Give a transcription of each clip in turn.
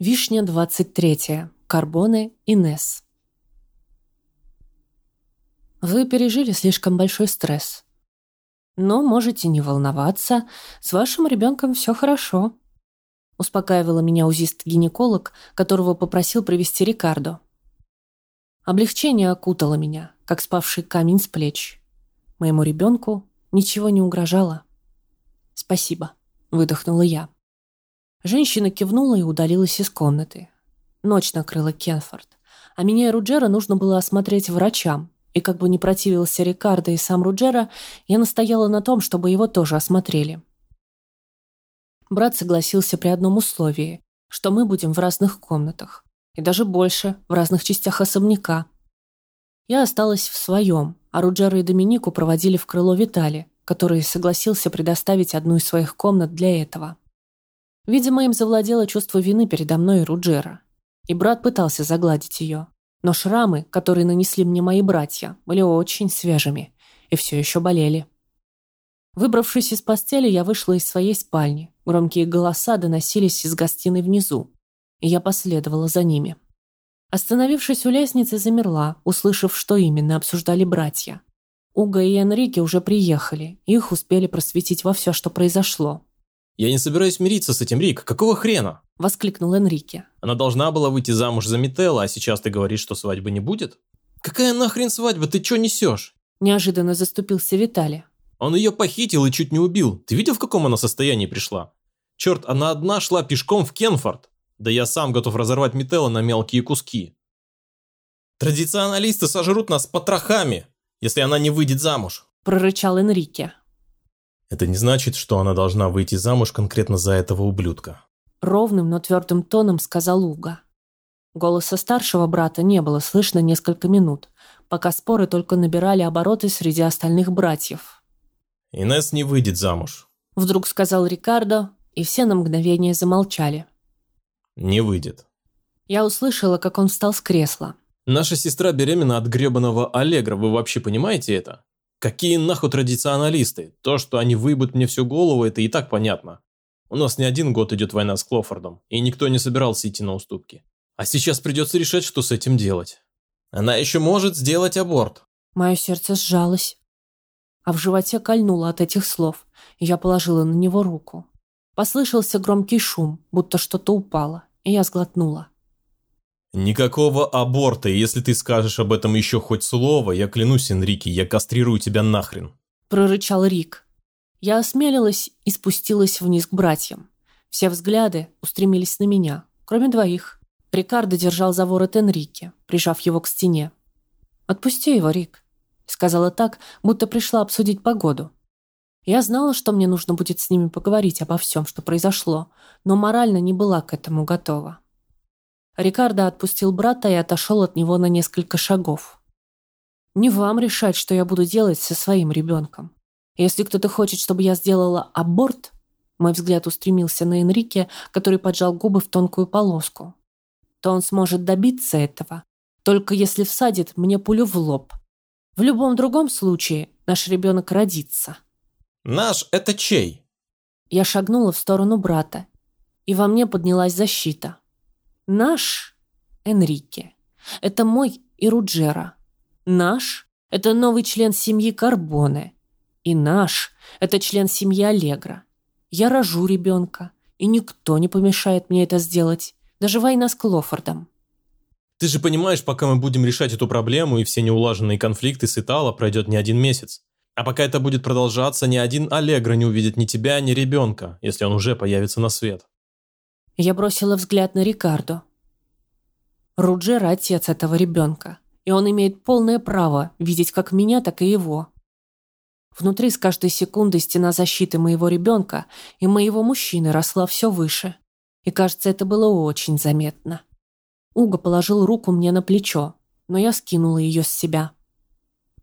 Вишня 23. Карбоне Инес. Вы пережили слишком большой стресс. Но можете не волноваться, с вашим ребенком все хорошо. Успокаивала меня узист-гинеколог, которого попросил привести Рикардо. Облегчение окутало меня, как спавший камень с плеч. Моему ребенку ничего не угрожало. «Спасибо», — выдохнула я. Женщина кивнула и удалилась из комнаты. Ночь накрыла Кенфорд, а меня и Руджера нужно было осмотреть врачам, и как бы не противился Рикардо и сам Руджера, я настояла на том, чтобы его тоже осмотрели. Брат согласился при одном условии, что мы будем в разных комнатах, и даже больше, в разных частях особняка. Я осталась в своем, а Руджера и Доминику проводили в крыло Витали, который согласился предоставить одну из своих комнат для этого. Видимо, им завладело чувство вины передо мной и Руджера. И брат пытался загладить ее. Но шрамы, которые нанесли мне мои братья, были очень свежими и все еще болели. Выбравшись из постели, я вышла из своей спальни. Громкие голоса доносились из гостиной внизу, и я последовала за ними. Остановившись у лестницы, замерла, услышав, что именно обсуждали братья. Уга и Энрике уже приехали, их успели просветить во все, что произошло. «Я не собираюсь мириться с этим, Рик. Какого хрена?» – воскликнул Энрике. «Она должна была выйти замуж за Мителла, а сейчас ты говоришь, что свадьбы не будет?» «Какая нахрен свадьба? Ты чё несешь?» Неожиданно заступился Виталий. «Он ее похитил и чуть не убил. Ты видел, в каком она состоянии пришла? Черт, она одна шла пешком в Кенфорд. Да я сам готов разорвать Мителла на мелкие куски. Традиционалисты сожрут нас потрохами, если она не выйдет замуж», – прорычал Энрике. Это не значит, что она должна выйти замуж конкретно за этого ублюдка. Ровным, но твердым тоном сказал Уга. Голоса старшего брата не было слышно несколько минут, пока споры только набирали обороты среди остальных братьев. «Инесс не выйдет замуж», — вдруг сказал Рикардо, и все на мгновение замолчали. «Не выйдет». Я услышала, как он встал с кресла. «Наша сестра беременна от гребаного Аллегра, вы вообще понимаете это? Какие нахуй традиционалисты? То, что они выебут мне всю голову, это и так понятно. У нас не один год идет война с Клофордом, и никто не собирался идти на уступки. А сейчас придется решать, что с этим делать. Она еще может сделать аборт. Мое сердце сжалось, а в животе кольнуло от этих слов, и я положила на него руку. Послышался громкий шум, будто что-то упало, и я сглотнула. «Никакого аборта, если ты скажешь об этом еще хоть слово, я клянусь, Энрике, я кастрирую тебя нахрен!» Прорычал Рик. Я осмелилась и спустилась вниз к братьям. Все взгляды устремились на меня, кроме двоих. Рикардо держал за ворот Энрике, прижав его к стене. «Отпусти его, Рик», — сказала так, будто пришла обсудить погоду. Я знала, что мне нужно будет с ними поговорить обо всем, что произошло, но морально не была к этому готова. Рикардо отпустил брата и отошел от него на несколько шагов. «Не вам решать, что я буду делать со своим ребенком. Если кто-то хочет, чтобы я сделала аборт...» Мой взгляд устремился на Энрике, который поджал губы в тонкую полоску. «То он сможет добиться этого, только если всадит мне пулю в лоб. В любом другом случае наш ребенок родится». «Наш – это чей?» Я шагнула в сторону брата, и во мне поднялась защита. Наш Энрике – это мой и Руджера. Наш – это новый член семьи Карбоне. И наш – это член семьи Аллегра. Я рожу ребенка, и никто не помешает мне это сделать. Даже война с Клофордом. Ты же понимаешь, пока мы будем решать эту проблему и все неулаженные конфликты с Итало пройдет не один месяц. А пока это будет продолжаться, ни один Аллегро не увидит ни тебя, ни ребенка, если он уже появится на свет. Я бросила взгляд на Рикардо. Руджер – отец этого ребенка, и он имеет полное право видеть как меня, так и его. Внутри с каждой секундой стена защиты моего ребенка и моего мужчины росла все выше. И кажется, это было очень заметно. Уго положил руку мне на плечо, но я скинула ее с себя.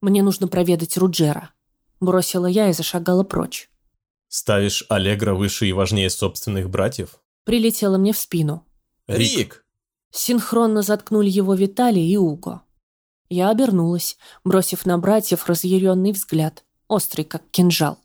«Мне нужно проведать Руджера», – бросила я и зашагала прочь. «Ставишь Аллегра выше и важнее собственных братьев?» Прилетела мне в спину. «Рик!» Синхронно заткнули его Виталий и Уго. Я обернулась, бросив на братьев разъяренный взгляд, острый как кинжал.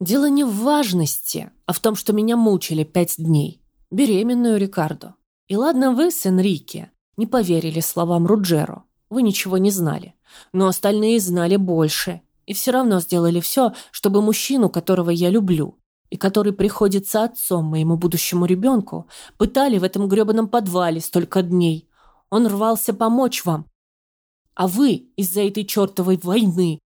Дело не в важности, а в том, что меня мучили пять дней. Беременную Рикардо. И ладно вы с Энрике не поверили словам Руджеро. Вы ничего не знали. Но остальные знали больше. И все равно сделали все, чтобы мужчину, которого я люблю, и который приходится отцом моему будущему ребенку, пытали в этом гребаном подвале столько дней. Он рвался помочь вам. А вы из-за этой чертовой войны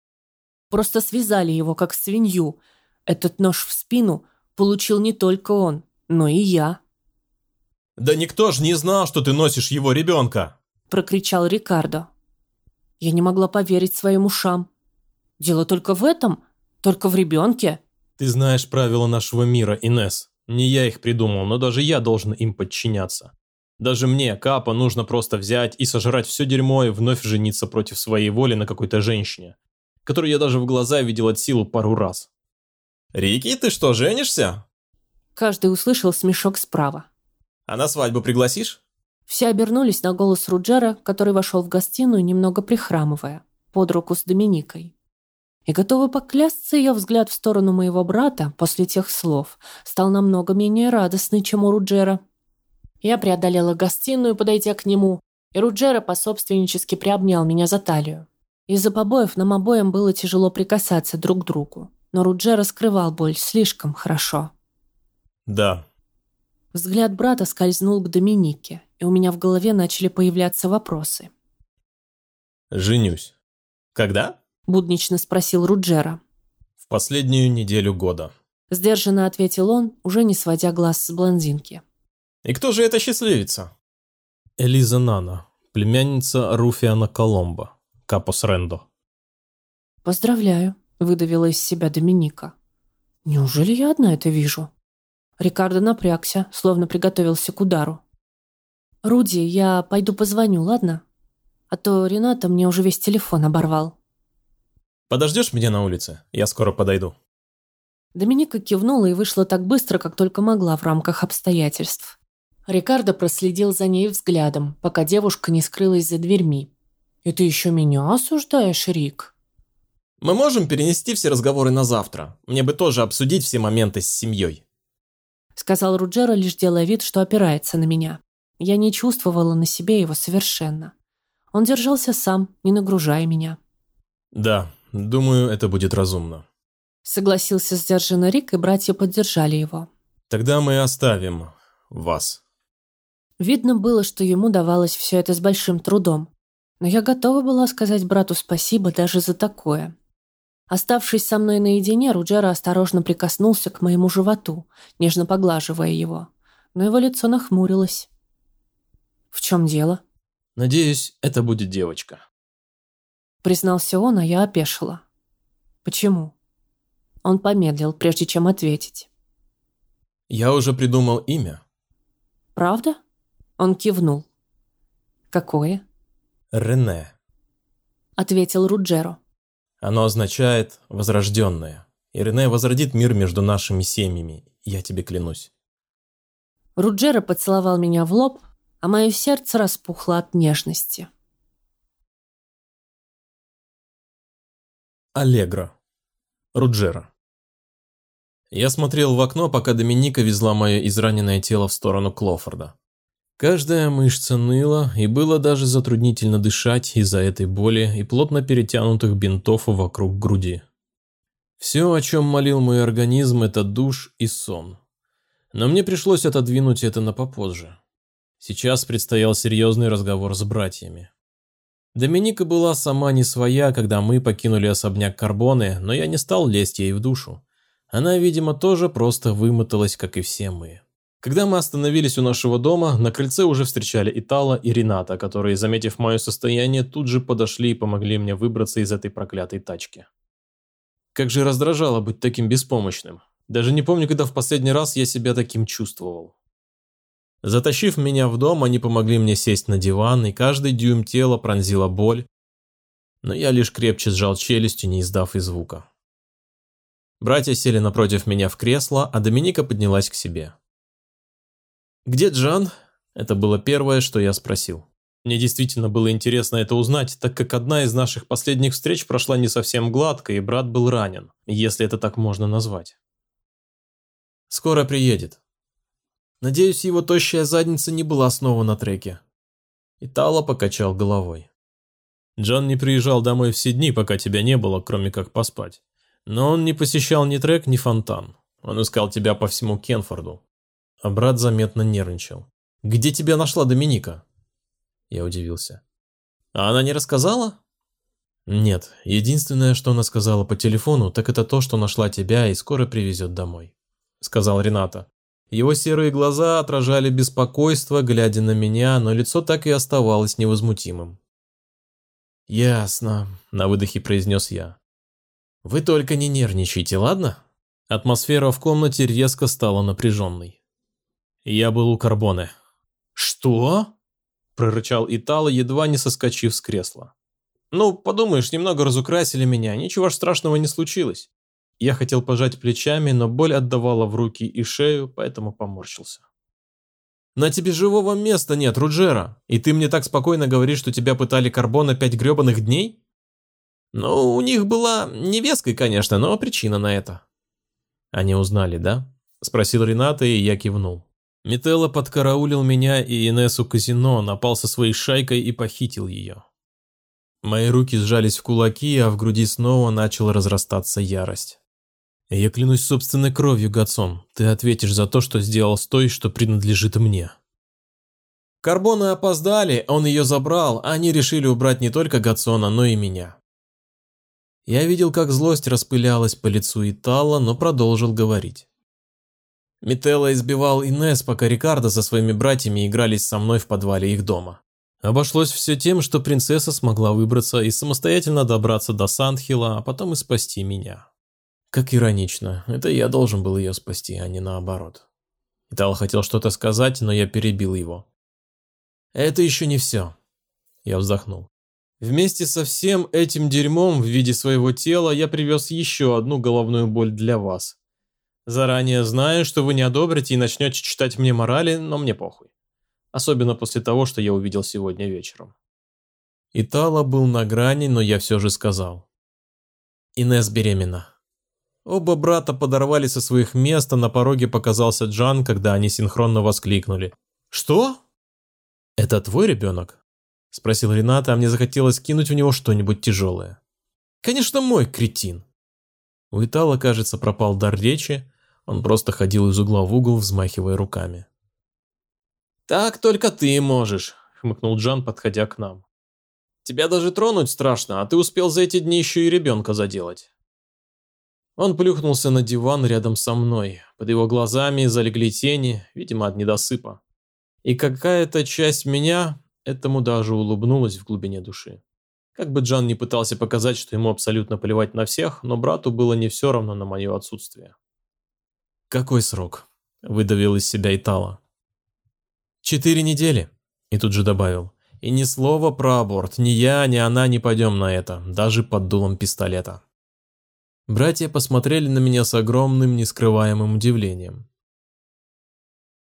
просто связали его, как свинью. Этот нож в спину получил не только он, но и я. «Да никто ж не знал, что ты носишь его ребенка!» прокричал Рикардо. Я не могла поверить своим ушам. Дело только в этом? Только в ребенке? Ты знаешь правила нашего мира, Инес. Не я их придумал, но даже я должен им подчиняться. Даже мне, Капа, нужно просто взять и сожрать все дерьмо и вновь жениться против своей воли на какой-то женщине, которую я даже в глаза видел от силы пару раз. «Рики, ты что, женишься?» Каждый услышал смешок справа. «А на свадьбу пригласишь?» Все обернулись на голос Руджера, который вошел в гостиную, немного прихрамывая, под руку с Доминикой. И готова поклясться, ее взгляд в сторону моего брата после тех слов стал намного менее радостный, чем у Руджера. Я преодолела гостиную, подойдя к нему, и Руджера пособственнически приобнял меня за талию. Из-за побоев нам обоим было тяжело прикасаться друг к другу, но Руджера скрывал боль слишком хорошо. «Да». Взгляд брата скользнул к Доминике, и у меня в голове начали появляться вопросы. «Женюсь. Когда?» – буднично спросил Руджера. «В последнюю неделю года», – сдержанно ответил он, уже не сводя глаз с блондинки. «И кто же эта счастливица?» «Элиза Нана, племянница Руфиана Коломбо, Капос Рендо». «Поздравляю», – выдавила из себя Доминика. «Неужели я одна это вижу?» Рикардо напрягся, словно приготовился к удару. «Руди, я пойду позвоню, ладно? А то Рената мне уже весь телефон оборвал». «Подождешь меня на улице? Я скоро подойду». Доминика кивнула и вышла так быстро, как только могла в рамках обстоятельств. Рикардо проследил за ней взглядом, пока девушка не скрылась за дверьми. «И ты еще меня осуждаешь, Рик?» «Мы можем перенести все разговоры на завтра. Мне бы тоже обсудить все моменты с семьей», сказал Руджера, лишь делая вид, что опирается на меня. Я не чувствовала на себе его совершенно. Он держался сам, не нагружая меня. «Да, думаю, это будет разумно», — согласился сдержанно Рик, и братья поддержали его. «Тогда мы оставим вас». Видно было, что ему давалось все это с большим трудом. Но я готова была сказать брату спасибо даже за такое. Оставшись со мной наедине, Руджера осторожно прикоснулся к моему животу, нежно поглаживая его. Но его лицо нахмурилось. «В чем дело?» «Надеюсь, это будет девочка». Признался он, а я опешила. «Почему?» Он помедлил, прежде чем ответить. «Я уже придумал имя». «Правда?» Он кивнул. «Какое?» «Рене», — ответил Руджеро. «Оно означает «возрожденное». И Рене возродит мир между нашими семьями, я тебе клянусь». Руджеро поцеловал меня в лоб, а мое сердце распухло от нежности. Аллегро. Руджера. Я смотрел в окно, пока Доминика везла мое израненное тело в сторону Клофорда. Каждая мышца ныла, и было даже затруднительно дышать из-за этой боли и плотно перетянутых бинтов вокруг груди. Все, о чем молил мой организм, это душ и сон. Но мне пришлось отодвинуть это на попозже. Сейчас предстоял серьезный разговор с братьями. Доминика была сама не своя, когда мы покинули особняк Карбоны, но я не стал лезть ей в душу. Она, видимо, тоже просто вымоталась, как и все мы. Когда мы остановились у нашего дома, на крыльце уже встречали Итала и Рената, которые, заметив мое состояние, тут же подошли и помогли мне выбраться из этой проклятой тачки. Как же раздражало быть таким беспомощным. Даже не помню, когда в последний раз я себя таким чувствовал. Затащив меня в дом, они помогли мне сесть на диван, и каждый дюйм тела пронзила боль, но я лишь крепче сжал челюстью, не издав и звука. Братья сели напротив меня в кресло, а Доминика поднялась к себе. «Где Джан?» Это было первое, что я спросил. Мне действительно было интересно это узнать, так как одна из наших последних встреч прошла не совсем гладко, и брат был ранен, если это так можно назвать. «Скоро приедет», Надеюсь, его тощая задница не была снова на треке. Итало покачал головой. Джон не приезжал домой все дни, пока тебя не было, кроме как поспать. Но он не посещал ни трек, ни фонтан. Он искал тебя по всему Кенфорду. А брат заметно нервничал. «Где тебя нашла Доминика?» Я удивился. «А она не рассказала?» «Нет, единственное, что она сказала по телефону, так это то, что нашла тебя и скоро привезет домой», — сказал Рената. Его серые глаза отражали беспокойство, глядя на меня, но лицо так и оставалось невозмутимым. «Ясно», — на выдохе произнес я. «Вы только не нервничайте, ладно?» Атмосфера в комнате резко стала напряженной. Я был у Карбоне. «Что?» – прорычал Итало, едва не соскочив с кресла. «Ну, подумаешь, немного разукрасили меня, ничего ж страшного не случилось». Я хотел пожать плечами, но боль отдавала в руки и шею, поэтому поморщился. «На тебе живого места нет, Руджера, и ты мне так спокойно говоришь, что тебя пытали Карбона пять гребаных дней?» «Ну, у них была невесткой, конечно, но причина на это». «Они узнали, да?» – спросил Рената, и я кивнул. Метелло подкараулил меня и Инессу казино, напал со своей шайкой и похитил ее. Мои руки сжались в кулаки, а в груди снова начала разрастаться ярость. Я клянусь собственной кровью, Гацон, ты ответишь за то, что сделал с той, что принадлежит мне. Карбоны опоздали, он ее забрал, а они решили убрать не только Гацона, но и меня. Я видел, как злость распылялась по лицу Итала, но продолжил говорить. Мителло избивал Инес, пока Рикардо со своими братьями игрались со мной в подвале их дома. Обошлось все тем, что принцесса смогла выбраться и самостоятельно добраться до Сандхила, а потом и спасти меня. Как иронично, это я должен был ее спасти, а не наоборот. Итал хотел что-то сказать, но я перебил его. Это еще не все. Я вздохнул. Вместе со всем этим дерьмом в виде своего тела я привез еще одну головную боль для вас. Заранее знаю, что вы не одобрите и начнете читать мне морали, но мне похуй. Особенно после того, что я увидел сегодня вечером. Итала был на грани, но я все же сказал. Инес беременна. Оба брата подорвали со своих мест, а на пороге показался Джан, когда они синхронно воскликнули. «Что?» «Это твой ребенок?» Спросил Рената, а мне захотелось кинуть в него что-нибудь тяжелое. «Конечно мой, кретин!» У Итала, кажется, пропал дар речи, он просто ходил из угла в угол, взмахивая руками. «Так только ты можешь», — хмыкнул Джан, подходя к нам. «Тебя даже тронуть страшно, а ты успел за эти дни еще и ребенка заделать». Он плюхнулся на диван рядом со мной. Под его глазами залегли тени, видимо, от недосыпа. И какая-то часть меня этому даже улыбнулась в глубине души. Как бы Джан не пытался показать, что ему абсолютно плевать на всех, но брату было не все равно на мое отсутствие. «Какой срок?» – выдавил из себя Итала. «Четыре недели», – и тут же добавил. «И ни слова про аборт, ни я, ни она не пойдем на это, даже под дулом пистолета». Братья посмотрели на меня с огромным, нескрываемым удивлением.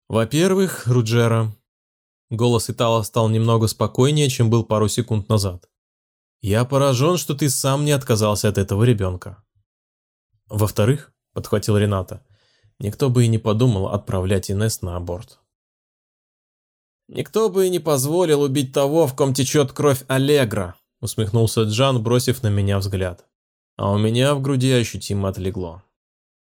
«Во-первых, Руджера...» Голос Итала стал немного спокойнее, чем был пару секунд назад. «Я поражен, что ты сам не отказался от этого ребенка». «Во-вторых», — подхватил Рената, никто бы и не подумал отправлять Инес на аборт. «Никто бы и не позволил убить того, в ком течет кровь Аллегра», усмехнулся Джан, бросив на меня взгляд. А у меня в груди ощутимо отлегло.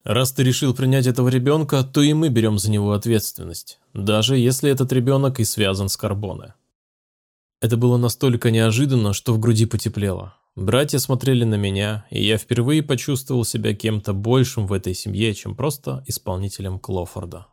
«Раз ты решил принять этого ребенка, то и мы берем за него ответственность, даже если этот ребенок и связан с Карбоне». Это было настолько неожиданно, что в груди потеплело. Братья смотрели на меня, и я впервые почувствовал себя кем-то большим в этой семье, чем просто исполнителем Клофорда.